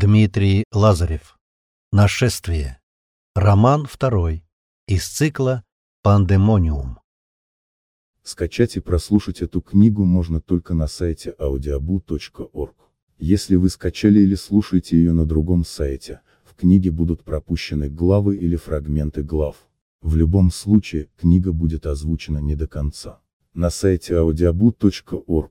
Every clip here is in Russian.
Дмитрий Лазарев. Нашествие. Роман второй. Из цикла «Пандемониум». Скачать и прослушать эту книгу можно только на сайте audiobu.org. Если вы скачали или слушаете ее на другом сайте, в книге будут пропущены главы или фрагменты глав. В любом случае, книга будет озвучена не до конца. На сайте audiobu.org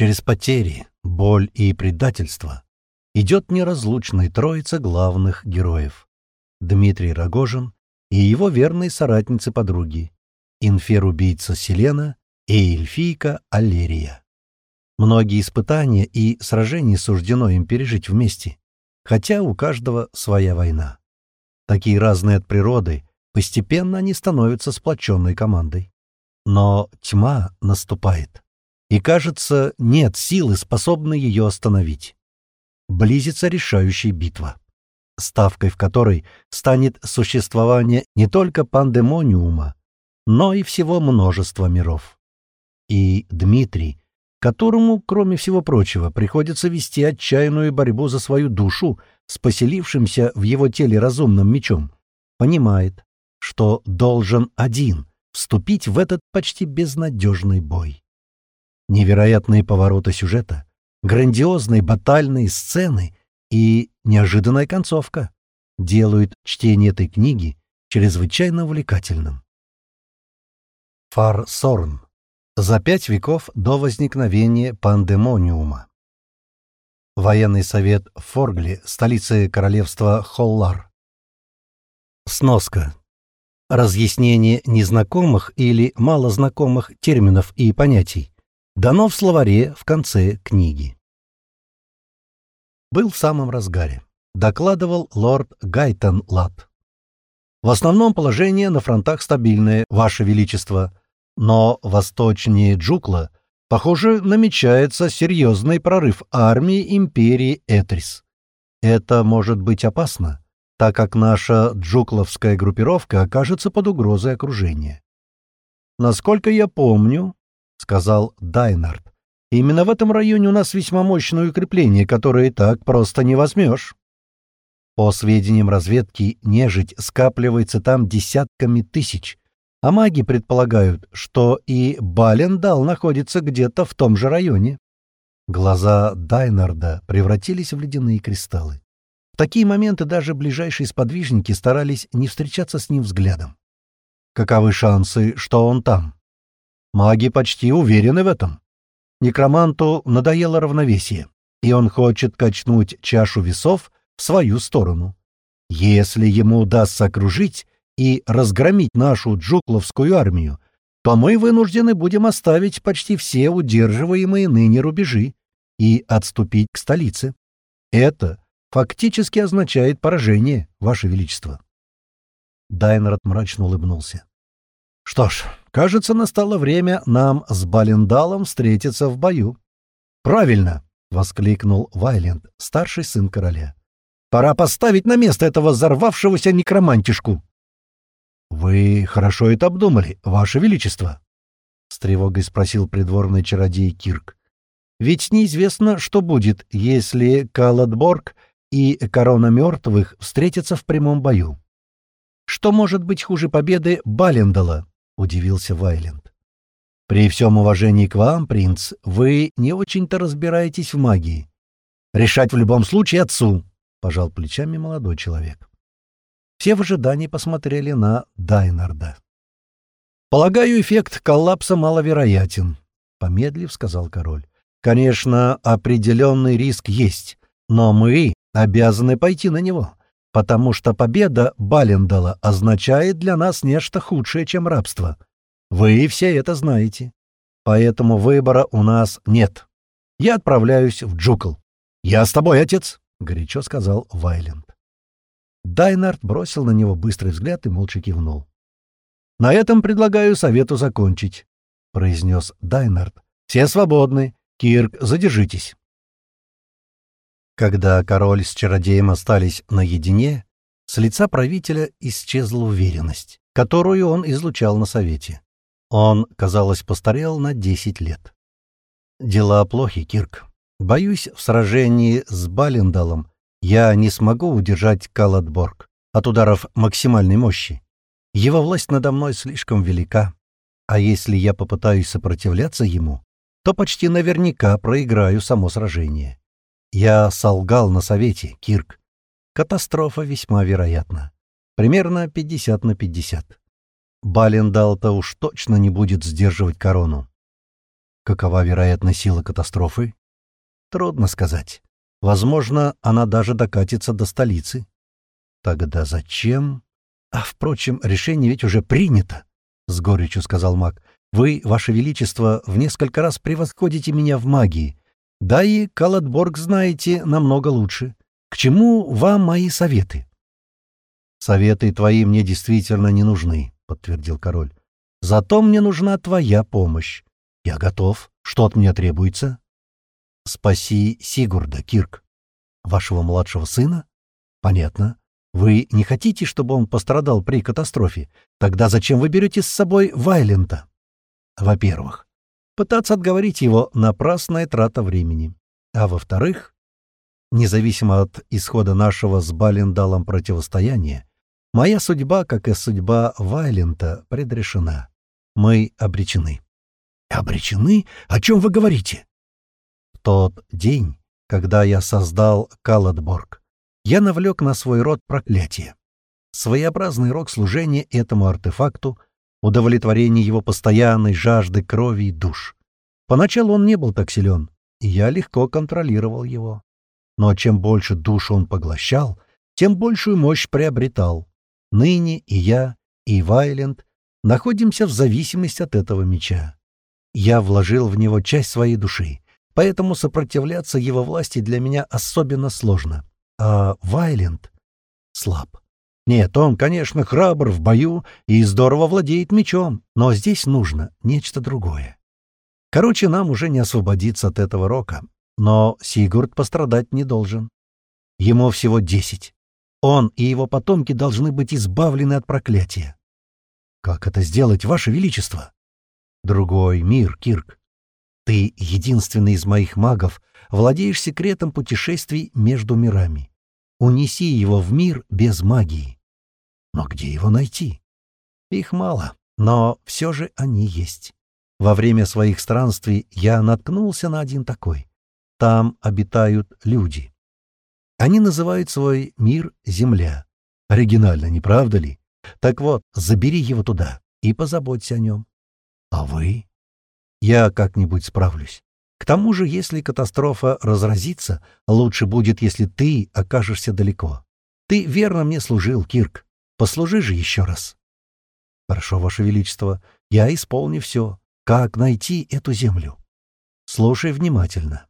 Через потери, боль и предательство идет неразлучная троица главных героев. Дмитрий Рогожин и его верные соратницы-подруги, инфер-убийца Селена и эльфийка Аллерия. Многие испытания и сражения суждено им пережить вместе, хотя у каждого своя война. Такие разные от природы, постепенно они становятся сплоченной командой. Но тьма наступает и, кажется, нет силы, способной ее остановить. Близится решающая битва, ставкой в которой станет существование не только пандемониума, но и всего множества миров. И Дмитрий, которому, кроме всего прочего, приходится вести отчаянную борьбу за свою душу с поселившимся в его теле разумным мечом, понимает, что должен один вступить в этот почти безнадежный бой. Невероятные повороты сюжета, грандиозные батальные сцены и неожиданная концовка делают чтение этой книги чрезвычайно увлекательным. Фар Сорн. За пять веков до возникновения пандемониума. Военный совет Форгли, столице королевства Холлар. Сноска. Разъяснение незнакомых или малознакомых терминов и понятий дано в словаре в конце книги. Был в самом разгаре. Докладывал лорд Гайтон Лат. В основном положение на фронтах стабильное, Ваше Величество, но восточнее Джукла, похоже, намечается серьезный прорыв армии империи Этрис. Это может быть опасно, так как наша джукловская группировка окажется под угрозой окружения. Насколько я помню, — сказал Дайнард. «Именно в этом районе у нас весьма мощное укрепление, которое так просто не возьмешь». По сведениям разведки, нежить скапливается там десятками тысяч, а маги предполагают, что и Балендал находится где-то в том же районе. Глаза Дайнарда превратились в ледяные кристаллы. В такие моменты даже ближайшие сподвижники старались не встречаться с ним взглядом. Каковы шансы, что он там? Маги почти уверены в этом. Некроманту надоело равновесие, и он хочет качнуть чашу весов в свою сторону. Если ему удастся окружить и разгромить нашу джукловскую армию, то мы вынуждены будем оставить почти все удерживаемые ныне рубежи и отступить к столице. Это фактически означает поражение, Ваше Величество. Дайнерот мрачно улыбнулся. Что ж, кажется, настало время нам с Балендалом встретиться в бою. Правильно, воскликнул Вайленд, старший сын короля. Пора поставить на место этого взорвавшегося некромантишку. Вы хорошо это обдумали, ваше величество, с тревогой спросил придворный чародей Кирк. Ведь неизвестно, что будет, если Каладборг и Корона мертвых встретятся в прямом бою. Что может быть хуже победы Балендала? Удивился Вайленд. «При всем уважении к вам, принц, вы не очень-то разбираетесь в магии. Решать в любом случае отцу», — пожал плечами молодой человек. Все в ожидании посмотрели на Дайнарда. «Полагаю, эффект коллапса маловероятен», — помедлив сказал король. «Конечно, определенный риск есть, но мы обязаны пойти на него потому что победа Балендала означает для нас нечто худшее, чем рабство. Вы все это знаете. Поэтому выбора у нас нет. Я отправляюсь в Джукл. Я с тобой, отец, — горячо сказал Вайленд. Дайнард бросил на него быстрый взгляд и молча кивнул. «На этом предлагаю совету закончить», — произнес Дайнард. «Все свободны. Кирк, задержитесь». Когда король с чародеем остались наедине, с лица правителя исчезла уверенность, которую он излучал на совете. Он, казалось, постарел на десять лет. «Дела плохи, Кирк. Боюсь, в сражении с Балендалом я не смогу удержать Каладборг от ударов максимальной мощи. Его власть надо мной слишком велика, а если я попытаюсь сопротивляться ему, то почти наверняка проиграю само сражение. Я солгал на совете, Кирк. Катастрофа весьма вероятна. Примерно 50 на 50. Балендал-то уж точно не будет сдерживать корону. Какова вероятная сила катастрофы? Трудно сказать. Возможно, она даже докатится до столицы. Тогда зачем? А, впрочем, решение ведь уже принято, — с горечью сказал маг. Вы, Ваше Величество, в несколько раз превосходите меня в магии. Да и Каладборг знаете намного лучше. К чему вам мои советы? Советы твои мне действительно не нужны, — подтвердил король. Зато мне нужна твоя помощь. Я готов. Что от меня требуется? Спаси Сигурда, Кирк. Вашего младшего сына? Понятно. Вы не хотите, чтобы он пострадал при катастрофе? Тогда зачем вы берете с собой Вайлента? Во-первых, пытаться отговорить его — напрасная трата времени. А во-вторых, независимо от исхода нашего с Балендалом противостояния, моя судьба, как и судьба Вайлента, предрешена. Мы обречены. Обречены? О чем вы говорите? тот день, когда я создал Каладборг, я навлек на свой род проклятие. Своеобразный рок служения этому артефакту, удовлетворение его постоянной жажды крови и душ. Поначалу он не был так силен, и я легко контролировал его. Но чем больше душ он поглощал, тем большую мощь приобретал. Ныне и я, и Вайленд находимся в зависимости от этого меча. Я вложил в него часть своей души, поэтому сопротивляться его власти для меня особенно сложно. А Вайленд слаб. Нет, он, конечно, храбр в бою и здорово владеет мечом, но здесь нужно нечто другое. Короче, нам уже не освободиться от этого рока, но Сигурд пострадать не должен. Ему всего десять. Он и его потомки должны быть избавлены от проклятия. Как это сделать, Ваше Величество? Другой мир, Кирк. Ты, единственный из моих магов, владеешь секретом путешествий между мирами. Унеси его в мир без магии. Но где его найти? Их мало, но все же они есть. Во время своих странствий я наткнулся на один такой. Там обитают люди. Они называют свой мир Земля. Оригинально, не правда ли? Так вот, забери его туда и позаботься о нем. А вы? Я как-нибудь справлюсь. К тому же, если катастрофа разразится, лучше будет, если ты окажешься далеко. Ты верно мне служил, Кирк. Послужи же еще раз. Хорошо, Ваше Величество, я исполню все. Как найти эту землю? Слушай внимательно.